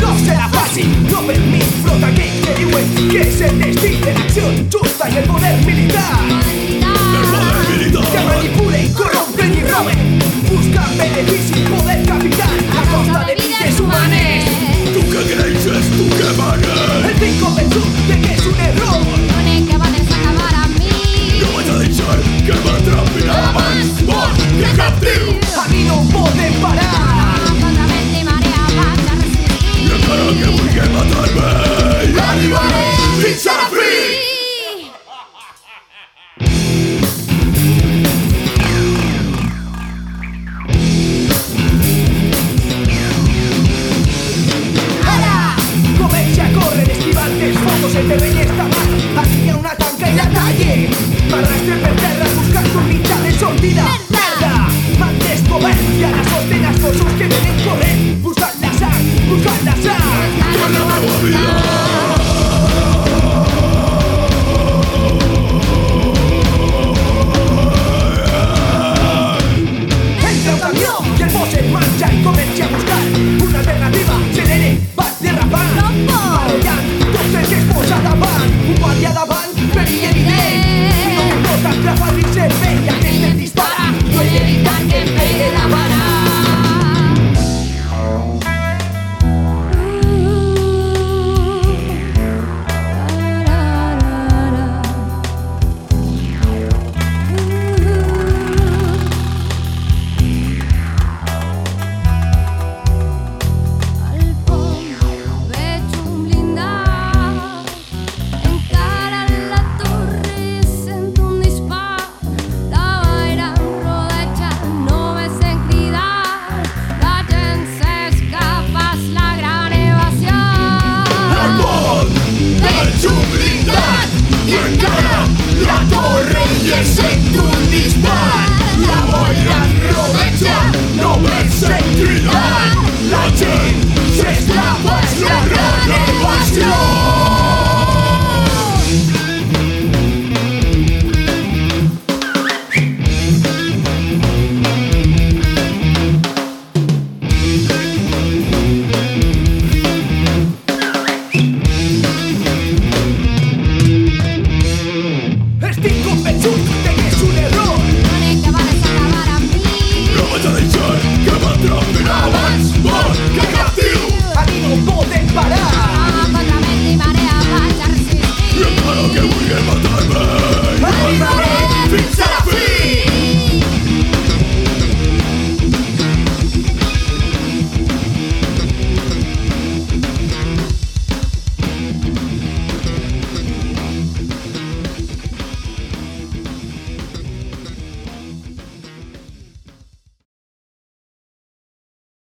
No será fácil. No permito que el que se destine a la acción justa y el poder militar. Fico feliz.